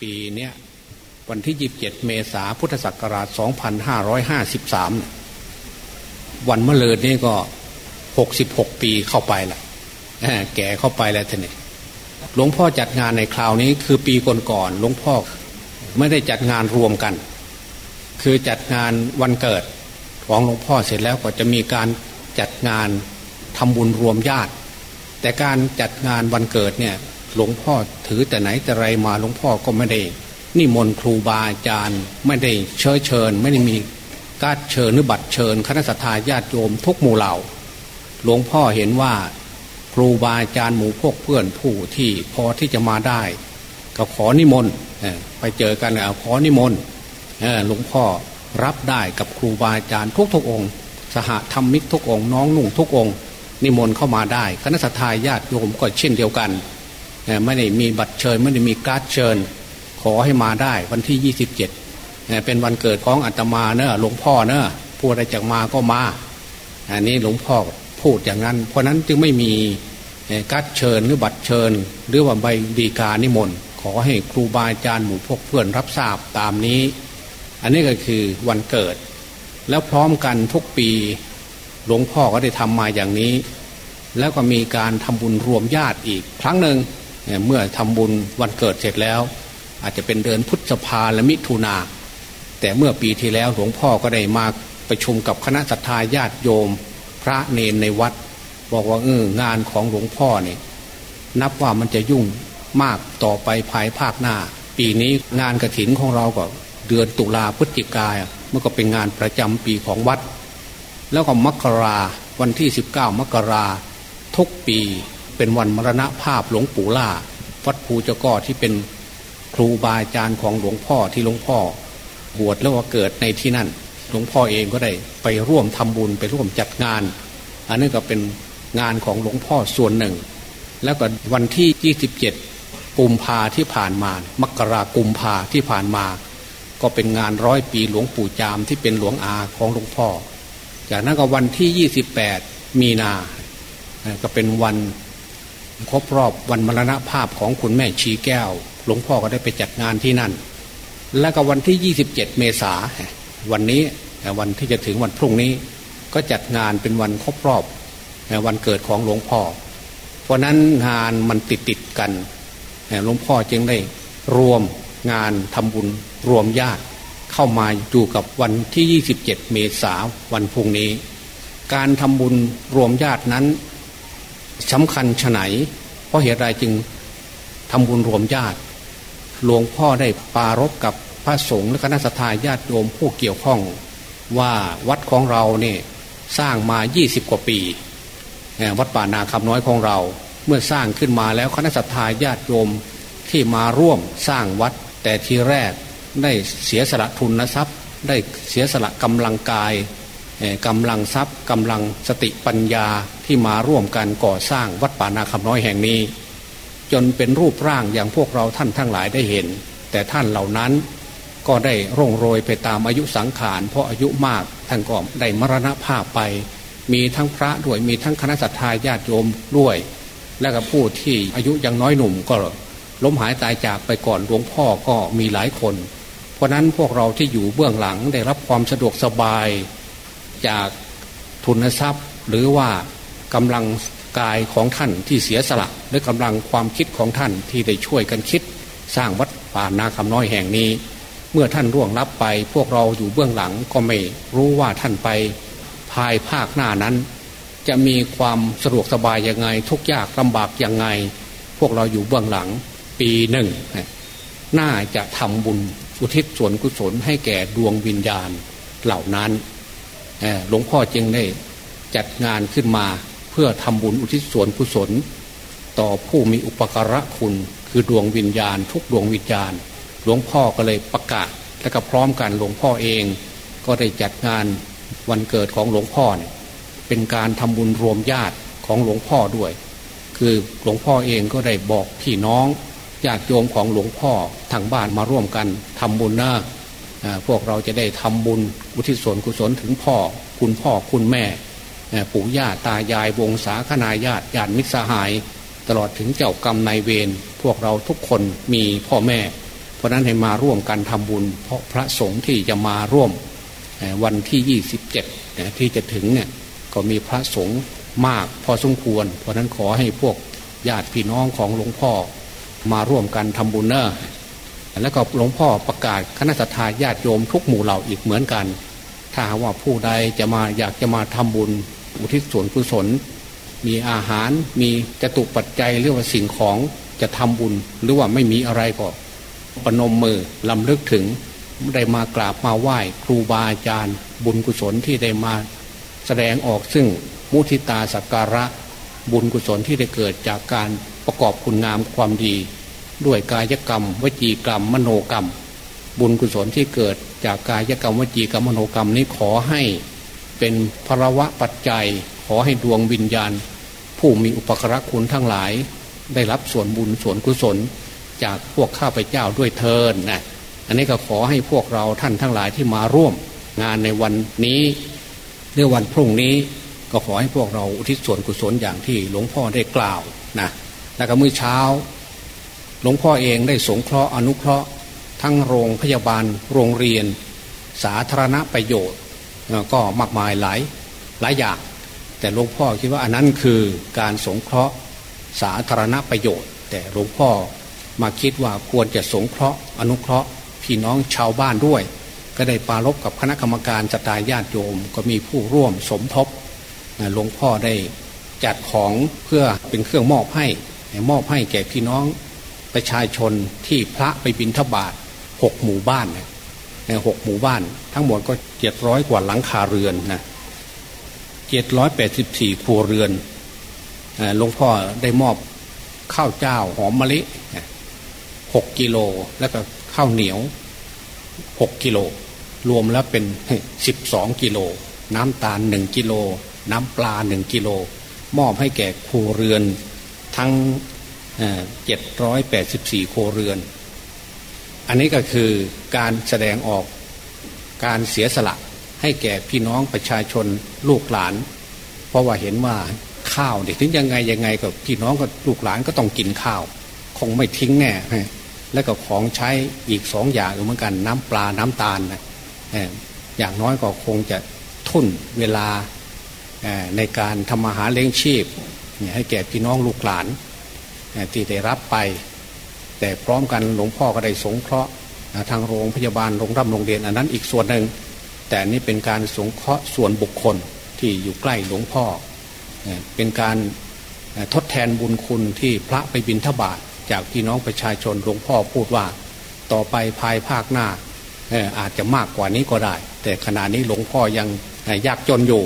ปีเนี้ยวันที่27เมษาพุทธศักราช2553วันมะเริญนี่ก็66ปีเข้าไปละแก่เข้าไปแล้วท่านนี่หลวงพ่อจัดงานในคราวนี้คือปีก่อนๆหลวงพ่อไม่ได้จัดงานรวมกัน คือจัดงานวันเกิดของหลวงพ่อเสร็จแล้วก็จะมีการจัดงานทำบุญรวมญาติ แต่การจัดงานวันเกิดเนี่ย หลวงพ่อถือแต่ไหนแต่ไรมาหลวงพ่อก็ไม่ได้นิมนต์ครูบาอาจารย์ ไม่ได้เชิญเชิญ ไม่ได้มีการเชิญหรือบัตรเชิญคณะสัตยาญาติโยมทุกหมู่เหล่า หลวงพ่อเห็นว่าครูบาอาจารย์หมู่พวกเพื่อนผู้ที่พอที่จะมาได้ ก็ขอนิมนต์ไปเจอกันเอาขอนิมนต์หลวงพ่อรับได้กับครูบาอาจารย์ทุกทุกองค์ สหธรรมิกทุกองค์น้องนุ่งทุกองค์ นิมนต์เข้ามาได้ คณะศรัทธาญาติโยมก็เช่นเดียวกัน ไม่ได้มีบัตรเชิญ ไม่ได้มีการ์ดเชิญ ขอให้มาได้วันที่ 27 เป็นวันเกิดของอาตมาเนอะหลวงพ่อเนอะผู้ใดจากมาก็มาอันนี้หลวงพ่อพูดอย่างนั้น เพราะนั้นจึงไม่มีการ์ดเชิญหรือบัตรเชิญ หรือว่าใบฎีกานิมนต์ขอให้ครูบาอาจารย์หมู่พวกเพื่อนรับทราบตามนี้ อันนี้ก็คือวันเกิด แล้วพร้อมกันทุกปีหลวงพ่อก็ได้ทำมาอย่างนี้ แล้วก็มีการทำบุญรวมญาติอีกครั้งหนึ่ง เมื่อทำบุญวันเกิดเสร็จแล้ว อาจจะเป็นเดือนพุทธภาและมิถุนา แต่เมื่อปีที่แล้วหลวงพ่อก็ได้มาประชุมกับคณะสัตยาญาติโยม พระเนนในวัด บอกว่าเอองานของหลวงพ่อเนี่ยนับว่ามันจะยุ่งมากต่อไปภายภาคหน้า ปีนี้งานกระถินของเราก็เดือนตุลาพฤศจิกายมันก็เป็นงานประจำปีของวัด แล้วก็มกราวันที่ 19 มกราทุกปี เป็นวันมรณะภาพหลวงปู่ล่าวัดภูเจ้าก้อที่เป็นครูบาอาจารย์ของหลวงพ่อที่หลวงพ่อบวชแล้วว่าเกิดในที่นั่น หลวงพ่อเองก็ได้ไปร่วมทำบุญไปร่วมจัดงาน อันนี้ก็เป็นงานของหลวงพ่อส่วนหนึ่ง แล้วก็วันที่ 27 กุมภาที่ผ่านมา มกรากุมภาที่ผ่านมา ก็เป็นงานร้อยปีหลวงปู่จามที่เป็นหลวงอาของหลวงพ่อ จากนั้นก็วันที่ 28 มีนา ก็เป็นวัน ครบรอบวันมรณภาพของคุณแม่ชีแก้ว หลวงพ่อก็ได้ไปจัดงานที่นั่น แล้วก็วันที่ 27 เมษาวันนี้วันที่จะถึงวันพรุ่งนี้ ก็จัดงานเป็นวันครบรอบวันเกิดของหลวงพ่อ เพราะนั้นงานมันติดติดกันหลวงพ่อจึงได้รวมงานทำบุญรวมญาติเข้ามาอยู่กับวันที่ 27 เมษาวันพรุ่งนี้ การทำบุญรวมญาตินั้น สำคัญฉไหน เพราะเหตุไรจึงทำบุญรวมญาติ หลวงพ่อได้ปารบกับพระสงฆ์และคณะสัตยาญาติโยมผู้เกี่ยวข้องว่าวัดของเราเนี่ยสร้างมา 20 กว่าปี วัดป่านาคำน้อยของเรา เมื่อสร้างขึ้นมาแล้วคณะสัตยาญาติโยมที่มาร่วมสร้างวัดแต่ทีแรกได้เสียสละทุนทรัพย์ ได้เสียสละกำลังกาย กำลังทรัพย์กำลังสติปัญญาที่มาร่วมกันก่อสร้างวัดป่านาคำน้อยแห่งนี้ จนเป็นรูปร่างอย่างพวกเราท่านทั้งหลายได้เห็น แต่ท่านเหล่านั้นก็ได้ร่งโรยไปตามอายุสังขารเพราะอายุมากท่านก็ได้มรณภาพไป มีทั้งพระด้วยมีทั้งคณะสัตยาญาติโยมด้วย และก็ผู้ที่อายุยังน้อยหนุ่มก็ล้มหายตายจากไปก่อนหลวงพ่อก็มีหลายคน เพราะนั้นพวกเราที่อยู่เบื้องหลังได้รับความสะดวกสบาย จากทุนทรัพย์ หรือว่ากำลังกายของท่านที่เสียสละหรือกำลังความคิดของท่านที่ได้ช่วยกันคิด สร้างวัดป่านาคำน้อยแห่งนี้ เมื่อท่านร่วงรับไป พวกเราอยู่เบื้องหลังก็ไม่รู้ว่าท่านไป ภายภาคหน้านั้น จะมีความสะดวกสบายยังไง ทุกยากลำบากยังไง พวกเราอยู่เบื้องหลังปีหนึ่งน่าจะทำบุญอุทิศส่วนกุศลให้แก่ดวงวิญญาณเหล่านั้น หลวงพ่อจึงได้จัดงานขึ้นมาเพื่อทำบุญอุทิศส่วนกุศล ต่อผู้มีอุปการะคุณ คือดวงวิญญาณ ทุกดวงวิญญาณ หลวงพ่อก็เลยประกาศและก็พร้อมกันหลวงพ่อเอง ก็ได้จัดงานวันเกิดของหลวงพ่อเนี่ยเป็นการทำบุญรวมญาติของหลวงพ่อด้วย คือหลวงพ่อเองก็ได้บอกพี่น้องญาติโยมของหลวงพ่อทางบ้านมาร่วมกันทำบุญนะ พวกเราจะได้ทำบุญอุทิศส่วนกุศลถึงพ่อ คุณพ่อคุณแม่ปู่ย่าตายายวงศาคณาญาติญาติมิตรสหาย ตลอดถึงเจ้ากรรมนายเวรพวกเราทุกคนมีพ่อแม่ เพราะนั้นให้มาร่วมกันทำบุญ เพราะพระสงฆ์ที่จะมาร่วมวันที่ 27 ที่จะถึงเนี่ยก็มีพระสงฆ์มากพอสมควร เพราะนั้นขอให้พวกญาติพี่น้องของหลวงพ่อมาร่วมกันทำบุญเนอะ แล้วก็หลวงพ่อประกาศคณะสัตยาญาติโยมทุกหมู่เหล่าอีกเหมือนกัน ถ้าว่าผู้ใดจะมาอยากจะมาทำบุญอุทิศส่วนกุศล มีอาหารมีจตุปัจจัยหรือว่าสิ่งของจะทำบุญหรือว่าไม่มีอะไรก็ปนมมือลำลึกถึงได้มากราบมาไหว้ครูบาอาจารย์ บุญกุศลที่ได้มา แสดงออกซึ่งมุทิตาสักการะบุญกุศลที่ได้เกิดจากการประกอบคุณงามความดี ด้วยกายกรรม วจีกรรม มโนกรรม บุญกุศลที่เกิดจากกายกรรม วจีกรรมมโนกรรมนี้ขอให้เป็นภรวะปัจจัย ขอให้ดวงวิญญาณ ผู้มีอุปกรณคุณทั้งหลาย ได้รับส่วนบุญส่วนกุศล จากพวกข้าพเจ้าด้วยเทินนะอันนี้ก็ขอให้พวกเราท่านทั้งหลายที่มาร่วม งานในวันนี้เรือวันพรุ่งนี้ก็ขอให้พวกเราอุทิศส่วนกุศลอย่างที่หลวงพ่อได้กล่าวนะแล้วก็เมื้อเช้า ลวงพ่อเองได้สงเคราะห์อนุเคราะห์ ทั้งโรงพยาบาล โรงเรียน สาธารณประโยชน์ ก็มากมายหลายหลายอย่าง แต่หลวงพ่อคิดว่าอันนั้นคือการสงเคราะห์สาธารณประโยชน์ แต่หลวงพ่อมาคิดว่าควรจะสงเคราะห์ อนุเคราะห์ พี่น้องชาวบ้านด้วย ก็ได้ปารบกับคณะกรรมการสตาญาติโยมก็มีผู้ร่วมสมทบหลวงพ่อได้จัดของเพื่อเป็นเครื่องมอบให้มอบให้แก่พี่น้อง ประชาชนที่พระไปบิณฑบาตหกหมู่บ้านในหกหมู่บ้าน ทั้งหมดก็เจ็ดร้อยกว่าหลังคาเรือนนะเจ็ดร้อยแปดสิบสี่ครัวเรือนหลวงพ่อได้มอบข้าวเจ้าหอมมะลิหกกิโลแล้วก็ข้าวเหนียวหกกิโลรวมแล้วเป็นสิบสองกิโลน้ำตาลหนึ่งกิโลน้ำปลาหนึ่งกิโลมอบให้แก่ครัวเรือนทั้ง เจ็ดร้อยแปดสิบสี่ครเรือน อันนี้ก็คือการแสดงออกการเสียสละให้แก่พี่น้องประชาชนลูกหลาน เพราะว่าเห็นว่าข้าวเด็กถึงยังไงยังไงกับพี่น้องกับลูกหลานก็ต้องกินข้าว คงไม่ทิ้งแน่แล้วก็ของใช้อีกสองอย่างเหมือนกันน้ำปลาน้ำตาลนะอย่างน้อยก็คงจะทุ่นเวลาในการทำอาหาเลี้ยงชีพให้แก่พี่น้องลูกหลาน ที่ได้รับไป แต่พร้อมกันหลวงพ่อก็ได้สงเคราะห์ทางโรงพยาบาลโรงรับโรงเรียนอันนั้นอีกส่วนหนึ่ง แต่นี่เป็นการสงเคราะห์ส่วนบุคคลที่อยู่ใกล้หลวงพ่อ เป็นการทดแทนบุญคุณที่พระไปบิณฑบาตจากพี่น้องประชาชนหลวงพ่อพูดว่า ต่อไปภายภาคหน้าอาจจะมากกว่านี้ก็ได้ แต่ขณะนี้หลวงพ่อยังยากจนอยู่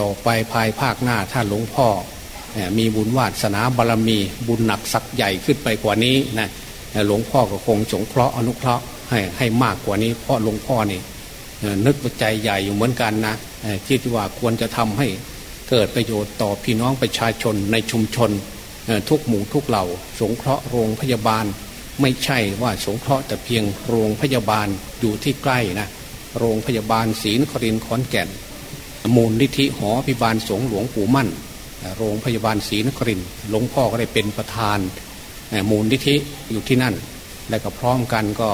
ต่อไปภายภาคหน้าถ้าหลวงพ่อ มีบุญวาสนาบารรมีบุญหนักสักใหญ่ขึ้นไปกว่านี้นะหลวงพ่อก็คงสงเคราะห์อนุเคราะห์ให้ให้มากกว่านี้ เพราะหลวงพ่อนี่นึกใจใหญ่อยู่เหมือนกันนะคิดว่าควรจะทำให้เกิดประโยชน์ต่อพี่น้องประชาชนในชุมชน ทุกหมู่ทุกเหล่า สงเคราะห์โรงพยาบาล ไม่ใช่ว่าสงเคราะห์แต่เพียงโรงพยาบาลอยู่ที่ใกล้นะโรงพยาบาลศรีนครินทร์ขอนแก่น มูลนิธิหอพิบาลสงหลวงปู่มั่น โรงพยาบาลศรีนครินหลวงพ่อก็ได้เป็นประธานมูลนิธิอยู่ที่นั่น และก็พร้อมกันก็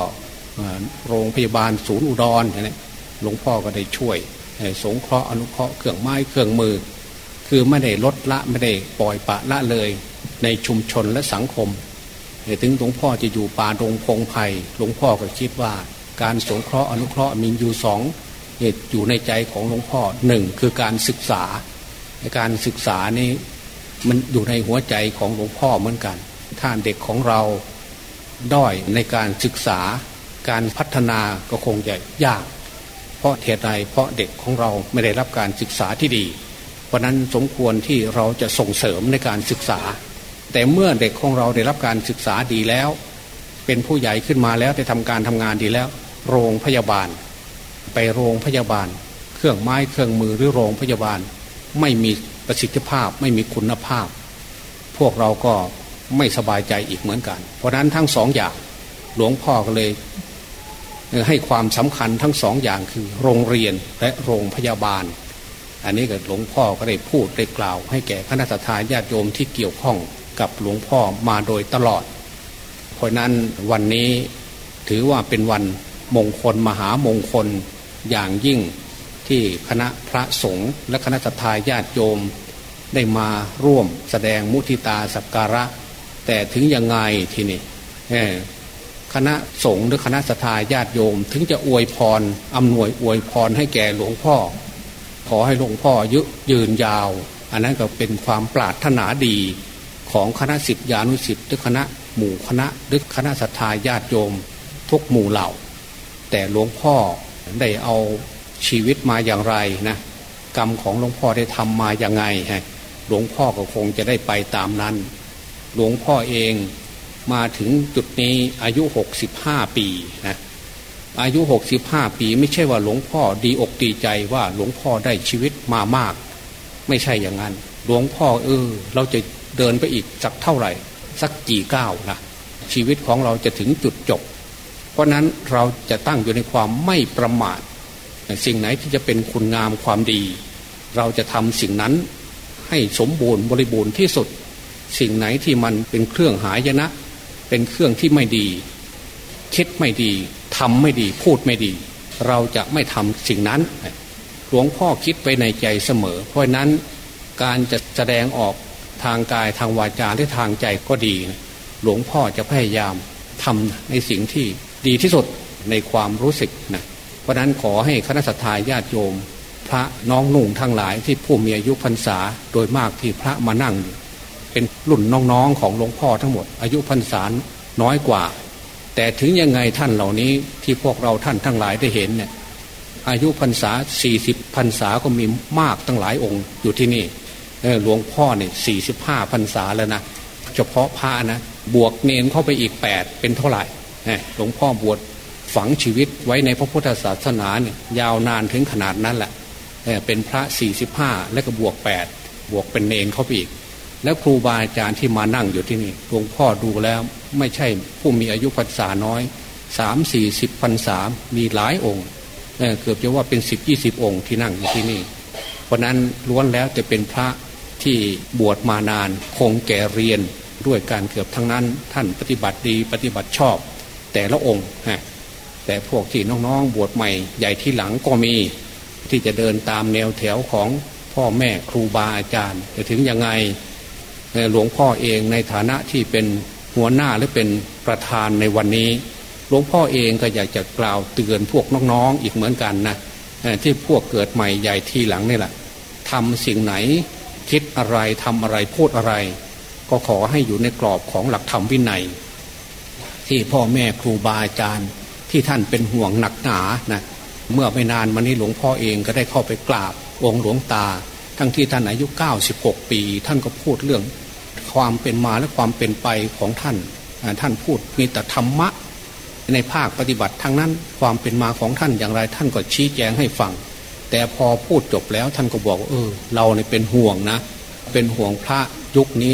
โรงพยาบาลศูนย์อุดรนี่หลวงพ่อก็ได้ช่วยสงเคราะห์อนุเคราะห์เครื่องไม้เครื่องมือ คือไม่ได้ลดละไม่ได้ปล่อยปะละเลยในชุมชนและสังคมถึงหลวงพ่อจะอยู่ป่าดงพงไพ่หลวงพ่อก็คิดว่า การสงเคราะห์อนุเคราะห์มีอยู่สองอยู่ในใจของหลวงพ่อหนึ่งคือการศึกษา การศึกษานี้มันอยู่ในหัวใจของหลวงพ่อเหมือนกัน ถ้าเด็กของเราด้อยในการศึกษาการพัฒนาก็คงจะยาก เพราะเหตุใดเพราะเด็กของเราไม่ได้รับการศึกษาที่ดี เพราะนั้นสมควรที่เราจะส่งเสริมในการศึกษา แต่เมื่อเด็กของเราได้รับการศึกษาดีแล้ว เป็นผู้ใหญ่ขึ้นมาแล้วได้ทำการทำงานดีแล้ว โรงพยาบาล ไปโรงพยาบาล เครื่องไม้เครื่องมือหรือโรงพยาบาล ไม่มีประสิทธิภาพไม่มีคุณภาพ พวกเราก็ไม่สบายใจอีกเหมือนกัน เพราะนั้นทั้งสองอย่างหลวงพ่อก็เลย ให้ความสำคัญทั้งสองอย่างคือ โรงเรียนและโรงพยาบาล อันนี้ก็หลวงพ่อก็ได้พูดได้กล่าว ให้แก่คณะทาญาติโยมที่เกี่ยวข้องกับหลวงพ่อมาโดยตลอด เพเพราะนั้นวันนี้ถือว่าเป็นวันมงคลมหามงคลอย่างยิ่ง ที่คณะพระสงฆ์และคณะทาญาติโยมได้มาร่วมแสดงมุทิตาสักการะ แต่ถึงยังไงทีนี้คณะสงฆ์หรือคณะทาญาติโยม ถึงจะอวยพรอำนวยอวยพรให้แก่หลวงพ่อ ขอให้หลวงพ่อยุยืนยาว อันนั้นก็เป็นความปรารถนาดีของคณะสิทธิานุสิทธิ์หรือคณะหมู่คณะหรือคณะสัตยาญาติโยม ทุกหมู่เหล่า แต่หลวงพ่อได้เอา ชีวิตมาอย่างไรนะกรรมของหลวงพ่อได้ทำมาอย่างไงฮะหลวงพ่อก็คงจะได้ไปตามนั้น หลวงพ่อเองมาถึงจุดนี้อายุหกสิบห้าปีนะอายุหกสิบห้าปีไม่ใช่ว่าหลวงพ่อดีอกดีใจว่าหลวงพ่อได้ชีวิตมามาก ไม่ใช่อย่างนั้น หลวงพ่อเออเราจะเดินไปอีกสักเท่าไหร่ สักกี่ก้าวนะชีวิตของเราจะถึงจุดจบ เพราะนั้นเราจะตั้งอยู่ในความไม่ประมาท สิ่งไหนที่จะเป็นคุณงามความดี เราจะทำสิ่งนั้นให้สมบูรณ์บริบูรณ์ที่สุด สิ่งไหนที่มันเป็นเครื่องหายนะ เป็นเครื่องที่ไม่ดี คิดไม่ดีทำไม่ดีพูดไม่ดี เราจะไม่ทำสิ่งนั้น หลวงพ่อคิดไปในใจเสมอ เพราะนั้นการจะแสดงออกทางกายทางวาจาหรือทางใจก็ดี หลวงพ่อจะพยายามทำในสิ่งที่ดีที่สุดในความรู้สึกนะ ราะนั้นขอให้คณะสัตยาญาติโยม พระน้องนุ่งทั้งหลายที่ผู้มีอายุพรรษาโดยมากที่พระมานั่ง เป็นรุ่นน้องๆของหลวงพ่อทั้งหมด อายุพรรษาน้อยกว่า แต่ถึงยังไงท่านเหล่านี้ที่พวกเราท่านทั้งหลายได้เห็นเนี่ยอายุพรรษาสี่สิบพรรษาก็มีมากตั้งหลายองค์อยู่ที่นี่หลวงพ่อเนี่ยสี่สิบห้าพรรษาแล้วนะเฉพาะพระนะบวกเนนเข้าไปอีกแปดเป็นเท่าไหร่หลวงพ่อบวช ฝังชีวิตไว้ในพระพุทธศาสนาเนี่ยยาวนานถึงขนาดนั้นแหละเป็นพระสี่สิบห้าและก็บวกแปดบวกเป็นเนนเขาไปอีก แล้วครูบาอาจารย์ที่มานั่งอยู่ที่นี่หลวงพ่อดูแล้วไม่ใช่ผู้มีอายุพรรษาน้อยสามสี่สิบพรรษามีหลายองค์เกือบจะว่าเป็นสิบยี่สิบองค์ที่นั่งอยู่ที่นี่ เพราะนั้นล้วนแล้วจะเป็นพระที่บวชมานาน คงแก่เรียนด้วยการเกือบทั้งนั้น ท่านปฏิบัติดีปฏิบัติชอบ แต่ละองค์ฮะ แต่พวกที่น้องๆบวชใหม่ใหญ่ที่หลังก็มีที่จะเดินตามแนวแถวของพ่อแม่ครูบาอาจารย์จะถึงยังไงหลวงพ่อเองในฐานะที่เป็นหัวหน้าหรือเป็นประธานในวันนี้ หลวงพ่อเองก็อยากจะกล่าวเตือนพวกน้องๆอีกเหมือนกันนะที่พวกเกิดใหม่ใหญ่ที่หลังนี่แหละทำสิ่งไหนคิดอะไรทำอะไรพูดอะไร ก็ขอให้อยู่ในกรอบของหลักธรรมวินัย ที่พ่อแม่ครูบาอาจารย์ ที่ท่านเป็นห่วงหนักหนานะเมื่อไม่นานมานี้หลวงพ่อเองก็ได้เข้าไปกราบองค์หลวงตา ทั้งที่ท่านอายุ 96 ปี ท่านก็พูดเรื่อง ความเป็นมาและความเป็นไปของท่าน ท่านพูดมีแต่ธรรมะ ในภาคปฏิบัติทั้งนั้นความเป็นมาของท่านอย่างไรท่านก็ชี้แจงให้ฟัง แต่พอพูดจบแล้วท่านก็บอกเออ เราเนี่ยเป็นห่วงนะ เป็นห่วงพระยุคนี้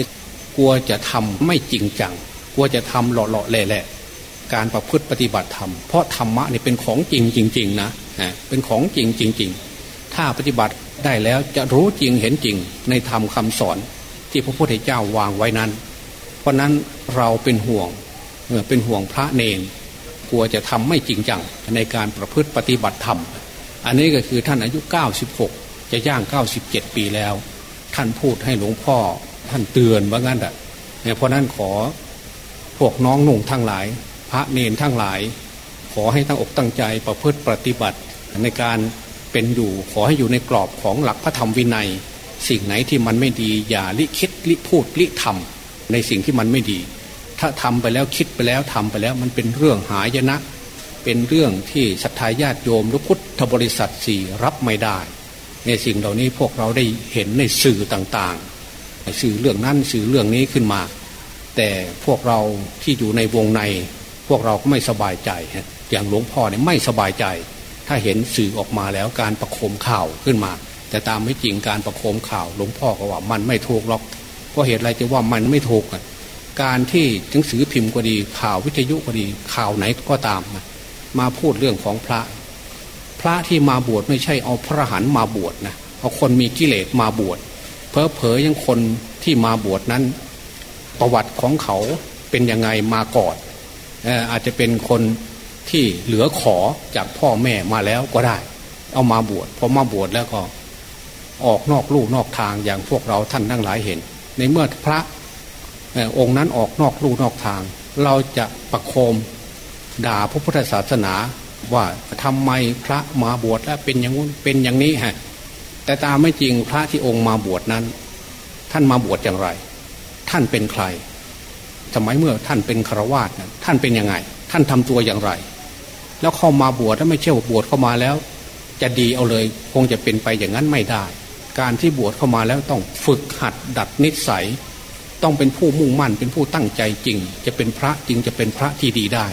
กลัวจะทำไม่จริงจัง กลัวจะทำหล่อๆแหละ การประพฤติปฏิบัติธรรม เพราะธรรมะนี่เป็นของจริงจริงๆนะเป็นของจริงจริง ๆ ถ้าปฏิบัติได้แล้วจะรู้จริงเห็นจริงในธรรมคาสอนที่พระพุทธเจ้าวางไว้นั้น เพราะนั้นเราเป็นห่วงเป็นห่วงพระเนนกลัวจะทำไม่จริงจังในการประพฤติปฏิบัติธรรม อันนี้ก็คือท่านอายุ 96 จะย่าง 97 ปีแล้ว ท่านพูดให้หลวงพ่อท่านเตือนว่างั้นอะเพราะนั้นขอพวกน้องหนุ่งทั้งหลาย พระเนนทั้งหลาย ขอให้ตั้งอกตั้งใจประพฤติปฏิบัติในการเป็นอยู่ขอให้อยู่ในกรอบของหลักพระธรรมวินัย สิ่งไหนที่มันไม่ดีอย่าลิคิดลิพูดลิทำในสิ่งที่มันไม่ดี ถ้าทำไปแล้วคิดไปแล้วทำไปแล้วมันเป็นเรื่องหายนะ เป็นเรื่องที่ศรัทธาญาติโยมหรือพุทธบริษัทสี่รับไม่ได้ ในสิ่งเหล่านี้พวกเราได้เห็นในสื่อต่างๆสื่อเรื่องนั้นสื่อเรื่องนี้ขึ้นมา แต่พวกเราที่อยู่ในวงใน พวกเราก็ไม่สบายใจ อย่างหลวงพ่อเนี่ยไม่สบายใจ ถ้าเห็นสื่อออกมาแล้วการประโคมข่าวขึ้นมา แต่ตามไม่จริงการประโคมข่าว หลวงพ่อก็ว่ามันไม่ถูกหรอกก็เหตุอะไรจะว่ามันไม่ถูกการที่หนังสือพิมพ์ก็ดีข่าววิทยุก็ดีข่าวไหนก็ตาม มาพูดเรื่องของพระ พระที่มาบวชไม่ใช่เอาพระหันมาบวชนะเอาคนมีกิเลสมาบวชเพอเพอยังคนที่มาบวชนั้น ประวัติของเขาเป็นยังไงมาก่อน อาจจะเป็นคนที่เหลือขอจากพ่อแม่มาแล้วก็ได้ เอามาบวชพอมาบวชแล้วก็ ออกนอกลู่นอกทางอย่างพวกเราท่านทั้งหลายเห็น ในเมื่อพระองค์นั้นออกนอกลู่นอกทาง เราจะประโคมด่าพระพุทธศาสนาว่าทำไมพระมาบวชแล้วเป็นอย่างนู้นเป็นอย่างนี้ฮะแต่ตามไม่จริงพระที่องค์มาบวชนั้น ท่านมาบวชอย่างไร ท่านเป็นใคร สมัยเมื่อท่านเป็นฆราวาสท่านเป็นยังไง ท่านทำตัวอย่างไร แล้วเข้ามาบวชถ้าไม่เชื่อบวชเข้ามาแล้ว จะดีเอาเลยคงจะเป็นไปอย่างนั้นไม่ได้ การที่บวชเข้ามาแล้วต้องฝึกหัดดัดนิสัย ต้องเป็นผู้มุ่งมั่นเป็นผู้ตั้งใจจริง จะเป็นพระจริงจะเป็นพระที่ดีได้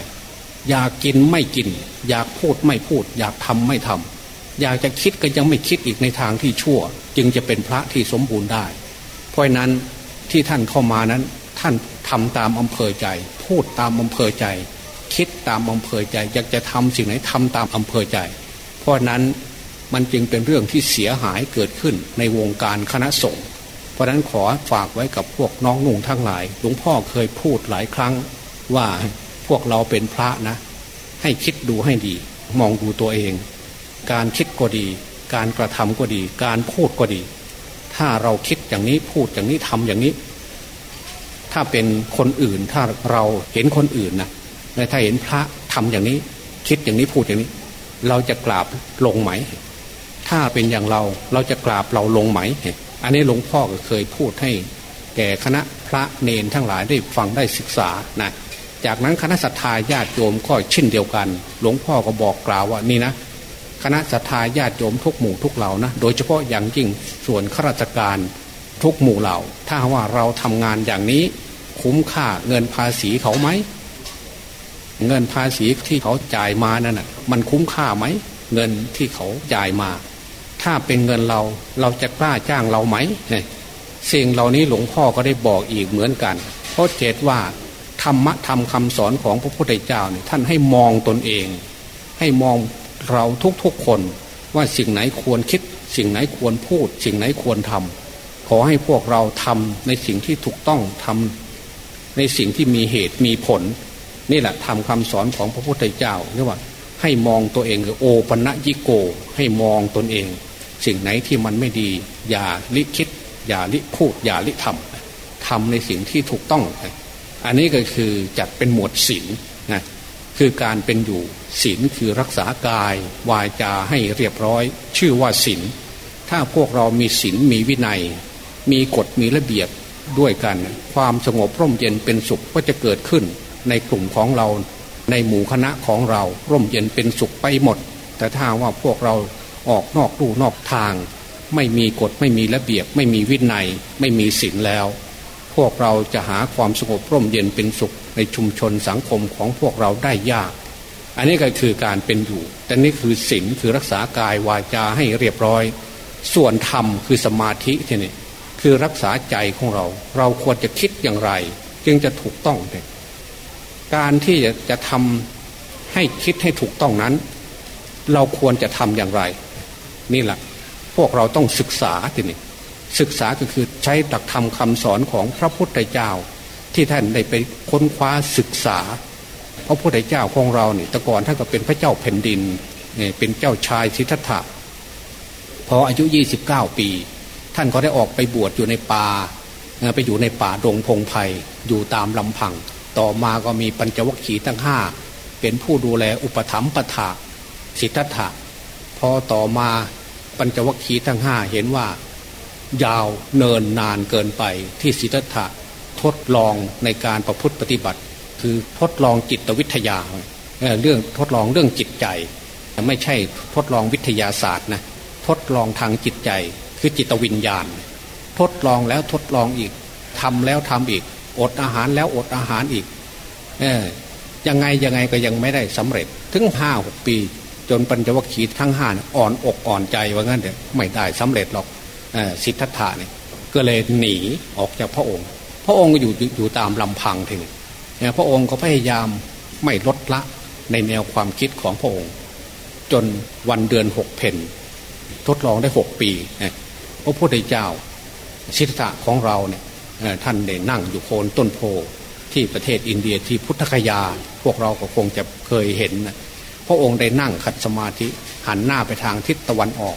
อยากกินไม่กิน อยากพูดไม่พูด อยากทำไม่ทำอยากจะคิดก็ยังไม่คิดอีกในทางที่ชั่ว จึงจะเป็นพระที่สมบูรณ์ได้ เพราะนั้นที่ท่านเข้ามานั้นท่าน ทำตามอำเภอใจ พูดตามอำเภอใจ คิดตามอำเภอใจ อยากจะทำสิ่งไหนทำตามอำเภอใจ เพราะนั้นมันจึงเป็นเรื่องที่เสียหายเกิดขึ้นในวงการคณะสงฆ์เพราะนั้นขอฝากไว้กับพวกน้องนุ่งทั้งหลาย หลวงพ่อเคยพูดหลายครั้งว่าพวกเราเป็นพระนะ ให้คิดดูให้ดี มองดูตัวเอง การคิดก็ดี การกระทำก็ดี การพูดก็ดี ถ้าเราคิดอย่างนี้พูดอย่างนี้ทำอย่างนี้ ถ้าเป็นคนอื่นถ้าเราเห็นคนอื่นนะถ้าเห็นพระทำอย่างนี้ คิดอย่างนี้พูดอย่างนี้ เราจะกราบลงไหม ถ้าเป็นอย่างเราเราจะกราบเราลงไหม อันนี้หลวงพ่อก็เคยพูดให้ แก่คณะพระเนนทั้งหลายได้ฟังได้ศึกษานะจากนั้นคณะสัตยาญาติโยมก็เช่นเดียวกัน หลวงพ่อก็บอกกล่าวว่านี่นะคณะสัตยาญาติโยมทุกหมู่ทุกเหล่านะ โดยเฉพาะอย่างยิ่งส่วนข้าราชการทุกหมู่เหล่า ถ้าว่าเราทำงานอย่างนี้ คุ้มค่าเงินภาษีเขาไหม เงินภาษีที่เขาจ่ายมานั่นน่ะมันคุ้มค่าไหม เงินที่เขาจ่ายมา ถ้าเป็นเงินเราเราจะกล้าจ้างเราไหมสิ่งเหล่านี้หลวงพ่อก็ได้บอกอีกเหมือนกัน เพราะเจตว่าธรรมะธรรมคำสอนของพระพุทธเจ้าเนี่ยท่านให้มองตนเอง ให้มองเราทุกๆคนว่าสิ่งไหนควรคิด สิ่งไหนควรพูด สิ่งไหนควรทำขอให้พวกเราทำในสิ่งที่ถูกต้องทำ ในสิ่งที่มีเหตุมีผล นี่แหละทำคำสอนของพระพุทธเจ้าเรียกว่าให้มองตัวเองคือโอปัญญิโก ให้มองตนเอง สิ่งไหนที่มันไม่ดี อย่าลิคิด อย่าลิพูด อย่าลิทำทำในสิ่งที่ถูกต้อง อันนี้ก็คือจัดเป็นหมวดศีลนะคือการเป็นอยู่ศีลคือรักษากาย วายจาให้เรียบร้อย ชื่อว่าศีลถ้าพวกเรามีศีลมีวินัย มีกฎมีระเบียบ ด้วยกัน ความสงบร่มเย็นเป็นสุขก็จะเกิดขึ้น ในกลุ่มของเรา ในหมู่คณะของเราร่มเย็นเป็นสุขไปหมด แต่ถ้าว่าพวกเราออกนอกลู่นอกทาง ไม่มีกฎไม่มีระเบียบ ไม่มีวินัย ไม่มีศีลแล้ว พวกเราจะหาความสงบร่มเย็นเป็นสุขในชุมชนสังคมของพวกเราได้ยาก อันนี้ก็คือการเป็นอยู่ แต่นี่คือศีลคือรักษากายวาจาให้เรียบร้อย ส่วนธรรมคือสมาธิที่นี่ คือรักษาใจของเรา เราควรจะคิดอย่างไร จึงจะถูกต้องเลยการที่จะจะทำให้คิดให้ถูกต้องนั้น เราควรจะทำอย่างไร นี่แหละพวกเราต้องศึกษาทีนี้ศึกษาก็คือใช้หลักธรรมคาสอนของพระพุทธเจ้า ที่ท่านได้ไปค้นคว้าศึกษา พระพุทธเจ้าของเราเนี่ยแต่ก่อนท่านก็เป็นพระเจ้าแผ่นดินเนี่ยเป็นเจ้าชายสิทธัตถะพออายุ 29 ปี ท่านก็ได้ออกไปบวชอยู่ในป่าไปอยู่ในป่าดงพงไพ่อยู่ตามลำพัง ต่อมาก็มีปัญจวัคคีย์ทั้งห้าเป็นผู้ดูแลอุปถัมภ์ปถาสิทธัตถะพอต่อมาปัญจวัคคีย์ทั้งห้าเห็นว่า ยาวเนินนานเกินไปที่สิทธัตถะทดลองในการประพฤติปฏิบัติ คือทดลองจิตวิทยาเรื่องทดลองเรื่องจิตใจ ไม่ใช่ทดลองวิทยาศาสตร์นะทดลองทางจิตใจ คือจิตวิญญาณ ทดลองแล้วทดลองอีกทำแล้วทำอีก อดอาหารแล้วอดอาหารอีกเออยังไงยังไงก็ยังไม่ได้สำเร็จ ถึงห้าหกปี จนปัญจวัคคีย์ทั้งห้าอ่อนอกอ่อนใจว่างั้นเดี๋ยวไม่ได้สำเร็จหรอกสิทธัตถะเนี่ยก็เลยหนีออกจากพระองค์ พระองค์อยู่อยู่ตามลำพังทีนี้พระองค์ก็พยายามไม่ลดละในแนวความคิดของพระองค์ จนวันเดือนหกเพนทดลองได้หกปี พระพุทธเจ้าสิทธัตะของเราเนี่ยท่านได้นั่งอยู่โคนต้นโพที่ประเทศอินเดียที่พุทธคยา พวกเราก็คงจะเคยเห็นนะพระองค์ได้นั่งขัดสมาธิหันหน้าไปทางทิศตะวันออก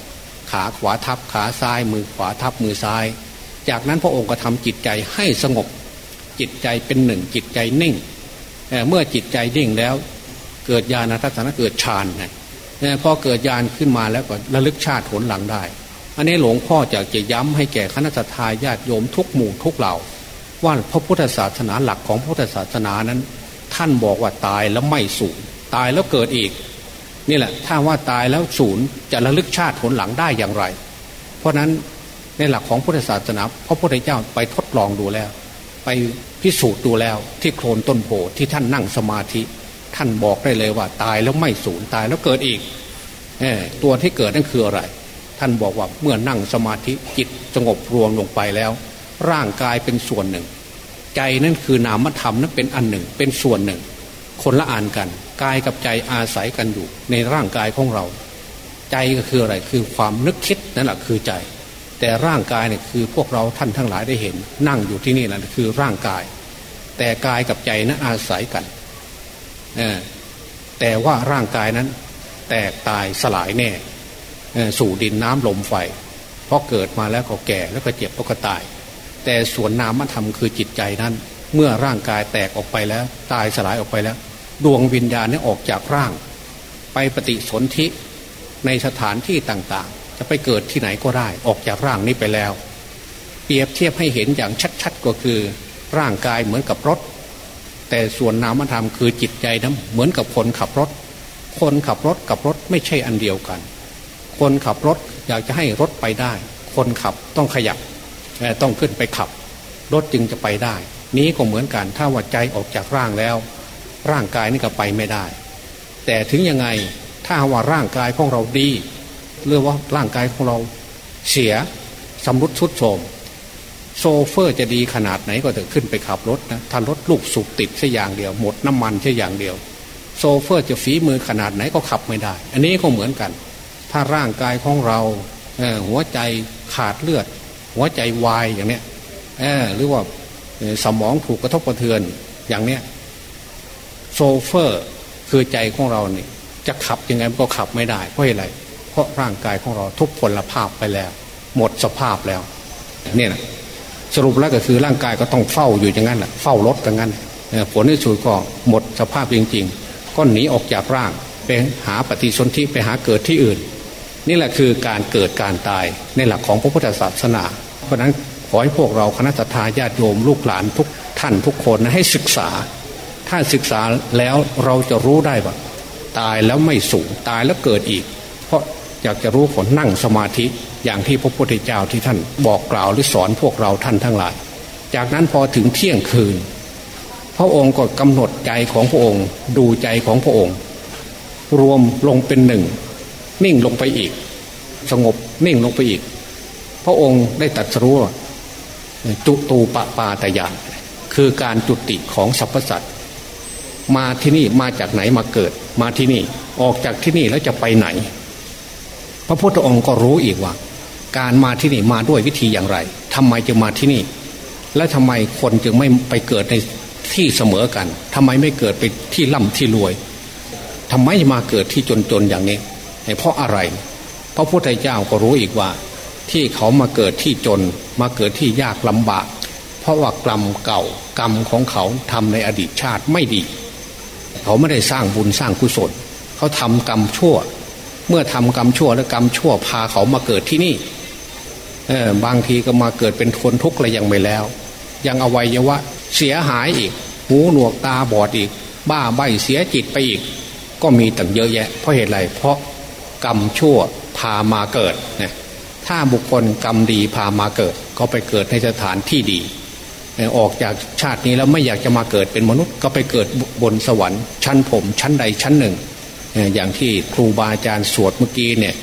ขาขวาทับขาซ้าย มือขวาทับมือซ้าย จากนั้นพระองค์ก็ทำจิตใจให้สงบ จิตใจเป็นหนึ่งจิตใจนิ่งเเมื่อจิตใจนิ่งแล้ว เกิดญาณทัศนะเกิดฌานนะพอเกิดญาณขึ้นมาแล้วก็ระลึกชาติผลหลังได้ อันนี้หลวงพ่อจะจะย้ำให้แก่คณะทาญาติโยมทุกหมู่ทุกเหล่า ว่าพระพุทธศาสนาหลักของพระพุทธศาสนานั้น ท่านบอกว่าตายแล้วไม่สูญตายแล้วเกิดอีก นี่แหละถ้าว่าตายแล้วศูนจะระลึกชาติผลหลังได้อย่างไร เพราะนั้นในหลักของพุทธศาสนาพระพุทธเจ้าไปทดลองดูแล้ว ไปพิสูจน์ดูแล้วที่โคลนต้นโพที่ท่านนั่งสมาธิ ท่านบอกได้เลยว่าตายแล้วไม่สูญตายแล้วเกิดอีกเอตัวที่เกิดนั่นคืออะไร ท่านบอกว่าเมื่อนั่งสมาธิจิตสงบรวมลงไปแล้ว ร่างกายเป็นส่วนหนึ่ง ใจนั่นคือนามธรรมนั้นเป็นอันหนึ่ง เป็นส่วนหนึ่ง คนละอ่านกันกายกับใจอาศัยกันอยู่ในร่างกายของเรา ใจก็คืออะไรคือความนึกคิดนั่นแหละคือใจ แต่ร่างกายเนี่ยคือพวกเราท่านทั้งหลายได้เห็น นั่งอยู่ที่นี่นั่นคือร่างกาย แต่กายกับใจนั้นอาศัยกันแต่ว่าร่างกายนั้น แตกตายสลายแน่ สู่ดินน้ำลมไฟเพราะเกิดมาแล้วก็แก่แล้วก็เจ็บแล้วก็ตาย แต่ส่วนนามธรรมคือจิตใจนั้น เมื่อร่างกายแตกออกไปแล้ว ตายสลายออกไปแล้ว ดวงวิญญาณนี่ออกจากร่าง ไปปฏิสนธิในสถานที่ต่างๆ จะไปเกิดที่ไหนก็ได้ออกจากร่างนี้ไปแล้ว เปรียบเทียบให้เห็นอย่างชัดๆก็คือร่างกายเหมือนกับรถ แต่ส่วนนามธรรมคือจิตใจนั้นเหมือนกับคนขับรถ คนขับรถกับรถไม่ใช่อันเดียวกัน คนขับรถอยากจะให้รถไปได้ คนขับต้องขยับต้องขึ้นไปขับ รถจึงจะไปได้ นี้ก็เหมือนกันถ้าว่าใจออกจากร่างแล้ว ร่างกายนี่ก็ไปไม่ได้ แต่ถึงยังไงถ้าว่าร่างกายของเราดีเรื่องว่าร่างกายของเราเสียชำรุดทรุดโทรมโชเฟอร์จะดีขนาดไหนก็จะขึ้นไปขับรถนะถ้ารถลูกสูบติดแค่อย่างเดียว หมดน้ำมันแค่อย่างเดียว โซเฟอร์จะฝีมือขนาดไหนก็ขับไม่ได้ อันนี้ก็เหมือนกัน ถ้าร่างกายของเราหัวใจขาดเลือด หัวใจวายอย่างเนี้ยหรือว่าสมองถูกกระทบกระเทือนอย่างเนี้ยโซเฟอร์คือใจของเราเนี่ยจะขับยังไงมันก็ขับไม่ได้เพราะอะไร เพราะร่างกายของเราทุกพลภาพไปแล้ว หมดสภาพแล้วเนี่ยนะสรุปแล้วก็คือร่างกายก็ต้องเฝ้าอยู่อย่างนั้นแหละเฝ้ารถอย่างนั้นผลที่สุดก็หมดสภาพจริง ๆ ก็หนีออกจากร่างไปหาปฏิสนธิไปหาเกิดที่อื่น นี่แหละคือการเกิดการตายในหลักของพระพุทธศาสนา เพราะนั้นขอให้พวกเราคณะทาญาติโยมลูกหลานทุกท่านทุกคนนะให้ศึกษา ถ้าศึกษาแล้วเราจะรู้ได้ว่าตายแล้วไม่สูงตายแล้วเกิดอีก เพราะอยากจะรู้ผลนั่งสมาธิอย่างที่พระพุทธเจ้าที่ท่านบอกกล่าวหรือสอนพวกเราท่านทั้งหลาย จากนั้นพอถึงเที่ยงคืน พระองค์ก็กำหนดใจของพระองค์ดูใจของพระองค์ รวมลงเป็นหนึ่ง นิ่งลงไปอีก สงบนิ่งลงไปอีก พระองค์ได้ตัดสู้จุตูปปาตยานคือการจุติของสรรพสัตว์มาที่นี่มาจากไหนมาเกิด มาที่นี่ออกจากที่นี่แล้วจะไปไหน พระพุทธองค์ก็รู้อีกว่า การมาที่นี่มาด้วยวิธีอย่างไรทำไมจึงมาที่นี่ และทำไมคนจึงไม่ไปเกิดในที่เสมอกันทำไมไม่เกิดไปที่ร่ำที่รวยทำไมมาเกิดที่จนๆอย่างนี้ เพราะอะไร พระพุทธเจ้าก็รู้อีกว่า ที่เขามาเกิดที่จนมาเกิดที่ยากลำบาก เพราะว่ากรรมเก่ากรรมของเขาทำในอดีตชาติไม่ดี เขาไม่ได้สร้างบุญสร้างกุศล เขาทำกรรมชั่ว เมื่อทำกรรมชั่วแล้วกรรมชั่วพาเขามาเกิดที่นี่เออบางทีก็มาเกิดเป็นคนทุกข์อะไรยังไม่แล้ว ยังอวัยวะเสียหายอีก หูหนวกตาบอดอีก บ้าใบเสียจิตไปอีก ก็มีตั้งเยอะแยะ เพราะเหตุไรเพราะ กรรมชั่วพามาเกิดนะถ้าบุคคลกรรมดีพามาเกิด ก็ไปเกิดในสถานที่ดี ออกจากชาตินี้แล้วไม่อยากจะมาเกิดเป็นมนุษย์ ก็ไปเกิดบนสวรรค์ ชั้นผมชั้นใดชั้นหนึ่ง อย่างที่ครูบาอาจารย์สวดเมื่อกี้เนี่ย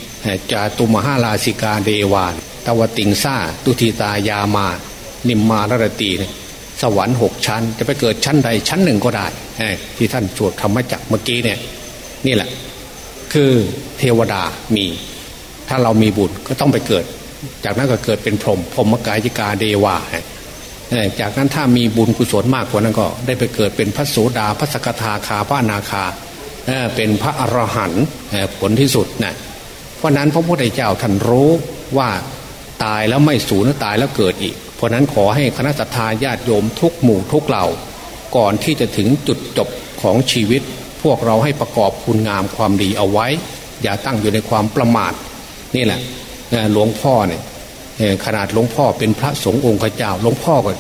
จาตุมหาลาสิกาเดวานตวติงซาตุทีตายามา นิมมารรตีสวรรค์หกชั้น จะไปเกิดชั้นใดชั้นหนึ่งก็ได้ที่ท่านสวดธรรมจักเมื่อกี้เนี่ยนี่แหละ คือเทวดามี ถ้าเรามีบุญก็ต้องไปเกิด จากนั้นก็เกิดเป็นพรหมพรหมกายจิกาเดวาจากนั้นถ้ามีบุญกุศลมากกว่านั้นก็ ได้ไปเกิดเป็นพระโสดาพระสกทาคาพระนาคาเป็นพระอรหันต์ผลที่สุดนะเพราะนั้นพระพุทธเจ้าท่านรู้ว่าตายแล้วไม่สูญตายแล้วเกิดอีก เพราะนั้นขอให้คณะสัตยาญาติโยมทุกหมู่ทุกเหล่า ก่อนที่จะถึงจุดจบของชีวิต พวกเราให้ประกอบคุณงามความดีเอาไว้ อย่าตั้งอยู่ในความประมาทนี่แหละหลวงพ่อเนี่ยขนาดหลวงพ่อเป็นพระสงฆ์องค์เจ้าหลวงพ่อก็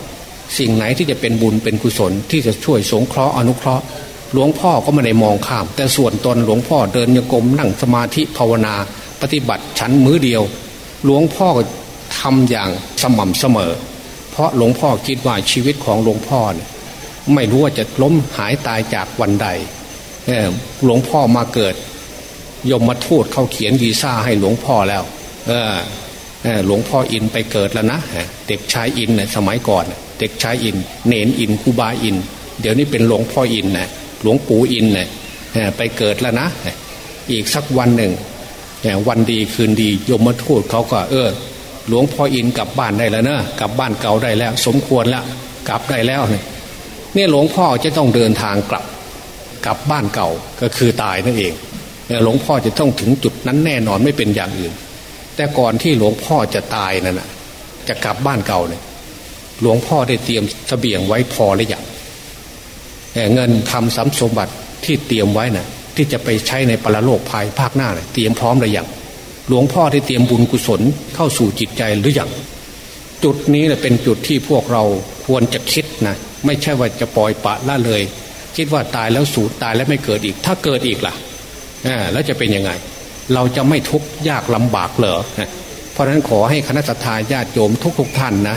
สิ่งไหนที่จะเป็นบุญเป็นกุศลที่จะช่วยสงเคราะห์อนุเคราะห์หลวงพ่อก็ไม่ได้มองข้าม แต่ส่วนตนหลวงพ่อเดินโยกมนั่งสมาธิภาวนา ปฏิบัติชั้นมือเดียว หลวงพ่อก็ทำอย่างสม่ำเสมอ เพราะหลวงพ่อคิดว่าชีวิตของหลวงพ่อเนี่ยไม่รู้ว่าจะล้มหายตายจากวันใด หลวงพ่อมาเกิด ยมมาทูตเขาเขียนวีซ่าให้หลวงพ่อแล้ว เออหลวงพ่ออินไปเกิดแล้วนะเด็กชายอินเนี่ยสมัยก่อน เด็กชายอิน เณรอินครูบาอิน เดี๋ยวนี้เป็นหลวงพ่ออินนะหลวงปู่อินเนี่ยไปเกิดแล้วนะ อีกสักวันหนึ่งวันดีคืนดียมมาทูตเขาก็ เออ หลวงพ่ออินกลับบ้านได้แล้วนะกลับบ้านเก่าได้แล้ว สมควรแล้วกลับได้แล้วเนี่ยหลวงพ่อจะต้องเดินทางกลับ กลับบ้านเก่าก็คือตายนั่นเองหลวงพ่อจะต้องถึงจุดนั้นแน่นอนไม่เป็นอย่างอื่น แต่ก่อนที่หลวงพ่อจะตายนั่นนะจะกลับบ้านเก่าเนี่ยหลวงพ่อได้เตรียมสเสบียงไว้พอหรือยังเงินทำสัมสมบัติที่เตรียมไว้นะ่ะ ที่จะไปใช้ในปรโลกภายภาคหน้านะเตรียมพร้อมหรือยังหลวงพ่อได้เตรียมบุญกุศลเข้าสู่จิตใจหรือยังจุดนี้แหละเป็นจุดที่พวกเราควรจะคิดนะไม่ใช่ว่าจะปล่อยปะละเลย คิดว่าตายแล้วสูญตายแล้วไม่เกิดอีก ถ้าเกิดอีกล่ะแล้วจะเป็นยังไง เราจะไม่ทุกข์ยากลำบากเหรอเพราะฉะนั้นขอให้คณะสัตยาญาติโยมทุกๆท่านนะ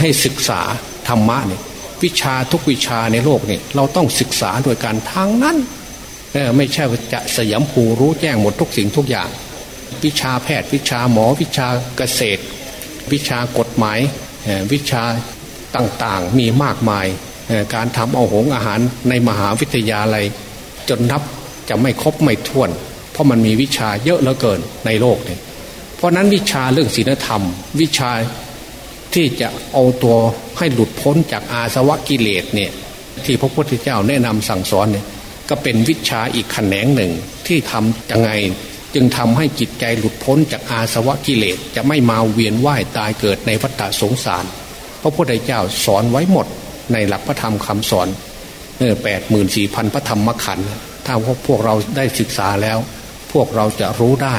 ให้ศึกษาธรรมะเนี่ยวิชาทุกวิชาในโลกเนี่ยเราต้องศึกษาโดยการทางนั้นไม่ใช่ว่าจะสยามภูรู้แจ้งหมดทุกสิ่งทุกอย่าง วิชาแพทย์ วิชาหมอวิชาเกษตร วิชากฎหมายวิชาต่างๆมีมากมาย การทำเอาหงอาหารในมหาวิทยาลัย จนนับจะไม่ครบไม่ถ้วน เพราะมันมีวิชาเยอะเหลือเกินในโลกเนี่ยเพราะนั้นวิชาเรื่องศีลธรรม วิชาที่จะเอาตัวให้หลุดพ้นจากอาสวะกิเลสเนี่ยที่พระพุทธเจ้าแนะนำสั่งสอนเนี่ยก็เป็นวิชาอีกแขนงหนึ่งที่ทำยังไงจึงทำให้จิตใจหลุดพ้นจากอาสวะกิเลสจะไม่มาเวียนว่ายตายเกิดในวัฏสงสาร พระพุทธเจ้าสอนไว้หมด ในหลักพระธรรมคำสอนแปดหมื่นสี่พันพระธรรมขันธ์ถ้าพวกพวกเราได้ศึกษาแล้ว พวกเราจะรู้ได้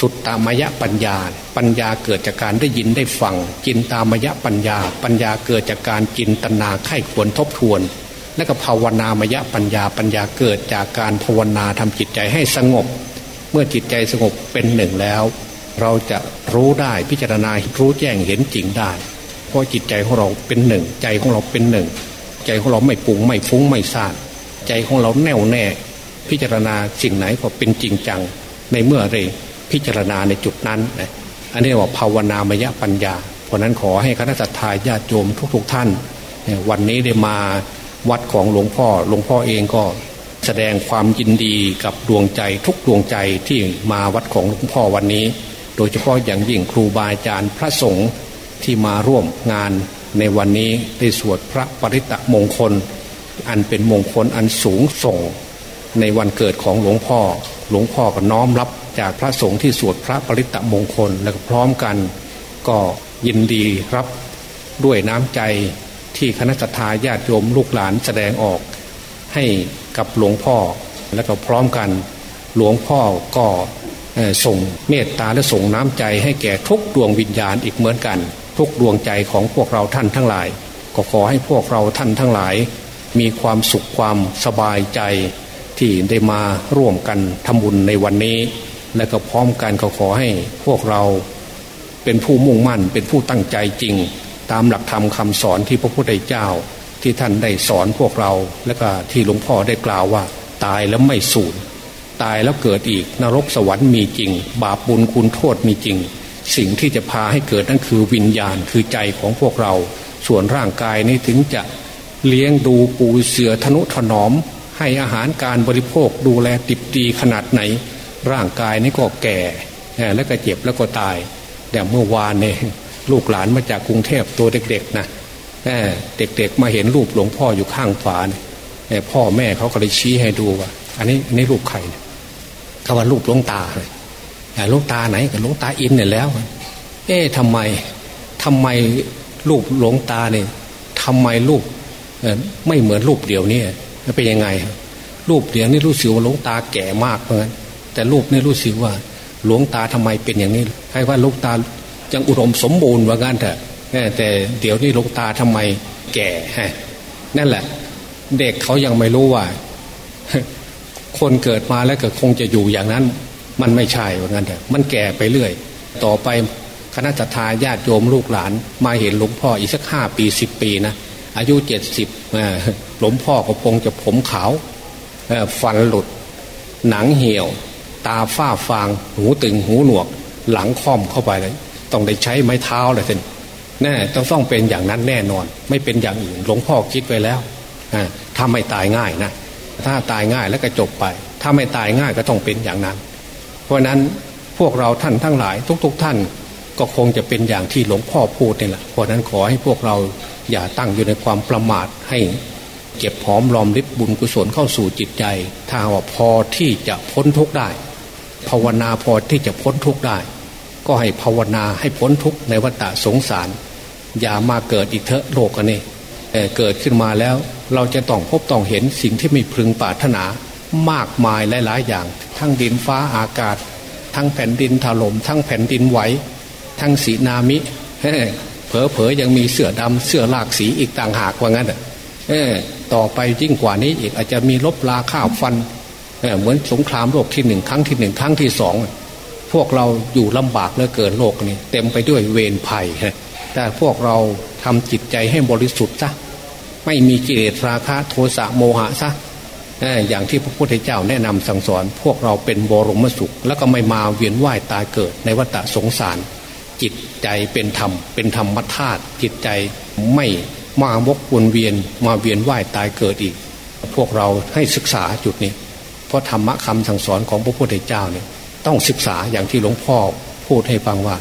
สุดตามยะปัญญา ปัญญาเกิดจากการได้ยินได้ฟัง จินตามยะปัญญา ปัญญาเกิดจากการจินตนาไข้ควรทบทวน และก็ภาวนามยะปัญญา ปัญญาเกิดจากการภาวนาทำจิตใจให้สงบ เมื่อจิตใจสงบเป็นหนึ่งแล้ว เราจะรู้ได้พิจารณารู้แจ้งเห็นจริงได้ ราะจิตใจของเราเป็นหนึ่ง ใจของเราเป็นหนึ่ง ใจของเราไม่ปุงไม่ฟุ้งไม่ซ่านใจของเราแน่วแน่ พิจารณาสิ่งไหนก็เป็นจริงจัง ในเมื่อเรพิจารณาในจุดนั้นนะอันนี้ว่าภาวนามยปัญญา เพราะนั้นขอให้คณะสัตยาญาติโยมทุกๆทท่าน วันนี้ได้มาวัดของหลวงพ่อหลวงพ่อเองก็แสดงความยินดีกับดวงใจทุกดวงใจที่มาวัดของหลวงพ่อวันนี้ โดยเฉพาะอย่างยิ่งครูบาอาจารย์พระสงฆ์ ที่มาร่วมงานในวันนี้ได้สวดพระปริตะมงคล อันเป็นมงคลอันสูงส่ง ในวันเกิดของหลวงพ่อ หลวงพ่อก็น้อมรับจากพระสงฆ์ที่สวดพระปริตะมงคลแล้วก็พร้อมกัน ก็ยินดีรับด้วยน้ำใจที่คณะทาญาติโยมลูกหลานแสดงออก ให้กับหลวงพ่อแล้วก็พร้อมกัน หลวงพ่อก็ส่งเมตตาและส่งน้ำใจให้แก่ทุกดวงวิญญาณอีกเหมือนกัน ทุกดวงใจของพวกเราท่านทั้งหลาย ก็ขอให้พวกเราท่านทั้งหลาย มีความสุขความสบายใจที่ได้มาร่วมกันทำบุญในวันนี้ และก็พร้อมกันก็ขอให้พวกเราเป็นผู้มุ่งมั่นเป็นผู้ตั้งใจจริง ตามหลักธรรมคาสอนที่พระพุทธเจ้า ที่ท่านได้สอนพวกเรา และก็ที่หลวงพ่อได้กล่าวว่า ตายแล้วไม่สูญตายแล้วเกิดอีกนรกสวรรค์มีจริง บาปบุญคุณโทษมีจริง สิ่งที่จะพาให้เกิดนั่นคือวิญญาณคือใจของพวกเรา ส่วนร่างกายนี้ถึงจะเลี้ยงดูปูเสือทนุถนอม ให้อาหารการบริโภคดูแลติดดีขนาดไหน ร่างกายนี่ก็แก่แล้วก็เจ็บแล้วก็ตายแต่เมื่อวานเนี่ยลูกหลานมาจากกรุงเทพตัวเด็กๆนะเด็กๆมาเห็นรูปหลวงพ่ออยู่ข้างฝาเนี่ยพ่อแม่เขาก็เลยชี้ให้ดูว่า อันนี้อันนี้รูปใครเนี่ยเขาว่ารูปหลวงตาเลย หลวงตาไหนกับหลวงตาอินเนี่ยแล้ว เอ๊ะทำไมทำไมรูปหลวงตาเนี่ยทำไมรูปไม่เหมือนรูปเดียวนี่เป็นยังไง รูปเดียวนี่รู้สึกว่าหลวงตาแก่มากเหมือนแต่รูปนี่รู้สึกว่าหลวงตาทำไมเป็นอย่างนี้ใครว่าหลวงตายังอุดมสมบูรณ์ว่างั้นเถอะแต่เดี๋ยวนี้หลวงตาทำไมแก่ฮะนั่นแหละ เด็กเขายังไม่รู้ว่า คนเกิดมาแล้วก็คงจะอยู่อย่างนั้น มันไม่ใช่ว่างั้นเถอะมันแก่ไปเรื่อย ต่อไปคณะทาญาติโยมลูกหลาน มาเห็นหลวงพ่ออีกสักห้าปีสิบปีนะอายุเจ็ดสิบหลวงพ่อก็คงจะผมขาวฟันหลุด หนังเหี่ยว ตาฝ้าฟาง หูตึงหูหนวก หลังค่อมเข้าไปเลยต้องได้ใช้ไม้เท้าเลยท่านแน่ต้องต้องเป็นอย่างนั้นแน่นอน ไม่เป็นอย่างอื่นหลวงพ่อคิดไว้แล้วถ้าไม่ตายง่ายนะถ้าตายง่ายแล้วก็จบไป ถ้าไม่ตายง่ายก็ต้องเป็นอย่างนั้น เพราะนั้นพวกเราท่านทั้งหลาย ทุกๆทท่านก็คงจะเป็นอย่างที่หลวงพ่อพูดนี่แหละเพราะนั้นขอให้พวกเราอย่าตั้งอยู่ในความประมาทให้เก็บหอมรอมริบบุญกุศลเข้าสู่จิตใจ ถ้าว่าพอที่จะพ้นทุกข์ได้ ภาวนาพอที่จะพ้นทุกข์ได้ ก็ให้ภาวนาให้พ้นทุกข์ในวัฏสงสาร อย่ามาเกิดอีกเถอะโลกอันนี้เกิดขึ้นมาแล้วเราจะต้องพบต้องเห็นสิ่งที่ไม่พึงปรารถนา มากมายหลาย ๆ อย่าง ทั้งดินฟ้าอากาศ ทั้งแผ่นดินถลม่มทั้งแผ่นดินไหวทั้งสีนามิเผลอๆยังมีเสื้อดำเสื้อลากสีอีกต่างหากว่างั้นเออต่อไปยิ่งกว่านี้อีกอาจจะมีลบลาข้าวฟันเเหมือนสงครามโลกที่หนึ่งครั้งที่หนึ่งครั้งที่สองพวกเราอยู่ลำบากเหลือเกินโลกนี้เต็มไปด้วยเวรภัยแต่พวกเราทำจิตใจให้บริสุทธิ์ซะไม่มีกิเลสราคะโทสะโมหะซะ อย่างที่พระพุทธเจ้าแนะนำสั่งสอน พวกเราเป็นบรมสุข แล้วก็ไม่มาเวียนว่ายตายเกิดในวัฏสงสาร จิตใจเป็นธรรม เป็นธรรมธาตุจิตใจไม่มาวกวนเวียนมาเวียนว่ายตายเกิดอีก พวกเราให้ศึกษาจุดนี้ เพราะธรรมะคำสั่งสอนของพระพุทธเจ้าเนี่ยต้องศึกษาอย่างที่หลวงพ่อพูดให้ฟังว่า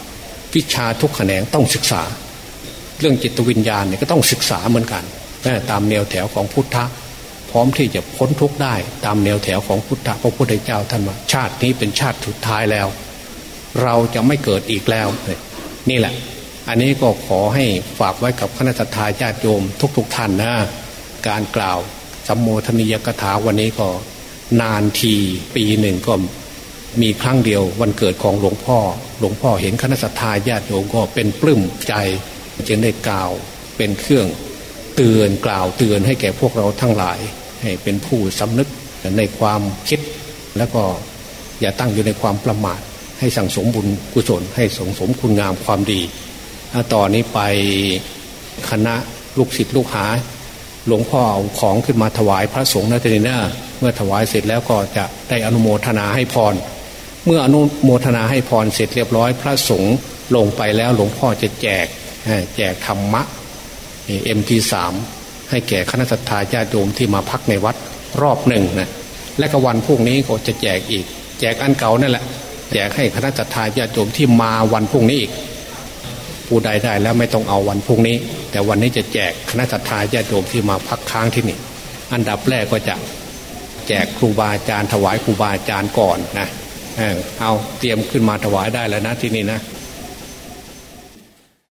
วิชาทุกแขนงต้องศึกษา เรื่องจิตวิญญาณเนี่ยก็ต้องศึกษาเหมือนกันตามแนวแถวของพุทธะพ ร้อมที่จะพ้นทุกข์ได้ ตามแนวแถวของพุทธพระพุทธเจ้าท่านว่าชาตินี้เป็นชาติสุดท้ายแล้ว เราจะไม่เกิดอีกแล้ว นี่แหละ อันนี้ก็ขอให้ฝากไว้กับคณะทาญาติโยมทุกๆทท่านนะ การกล่าวสัมโมทนิยกถาวันนี้ก็นานทีปีหนึ่งก็มีครั้งเดียววันเกิดของหลวงพ่อ หลวงพ่อเห็นคณะทาญาติโยมก็เป็นปลื้มใจ จึงได้กล่าวเป็นเครื่องเตือนกล่าวเตือนให้แก่พวกเราทั้งหลาย ให้เป็นผู้สำนึกในความคิด แล้วก็อย่าตั้งอยู่ในความประมาทให้สั่งสมบุญกุศล ให้ส่งสมคุณงามความดีต่อนนี้ไปคณะลูกศิษย์ลูกหา หลวงพ่อเอาของขึ้นมาถวายพระสงฆ์นะทีนี้นะเมื่อถวายเสร็จแล้วก็จะได้อนุโมทนาให้พร เมื่ออนุโมทนาให้พรเสร็จเรียบร้อย พระสงฆ์ลงไปแล้วหลวงพ่อจะแจกแจกธรรมะเอ็มพีสาม ให้แก่คณะสัตยาญาติโยมที่มาพักในวัดรอบหนึ่งนะและก็วันพรุ่งนี้ก็จะแจกอีก แจกอันเก่านั่นแหละแจกให้คณะจัตตาญาติโยมที่มาวันพรุ่งนี้อีกผู้ใดได้แล้วไม่ต้องเอาวันพรุ่งนี้ แต่วันนี้จะแจกคณะจัตตาญาติโยมที่มาพักค้างที่นี่ อันดับแรกก็จะแจกครูบาอาจารย์ถวายครูบาอาจารย์ก่อนนะ เอาเตรียมขึ้นมาถวายได้แล้วนะที่นี่นะ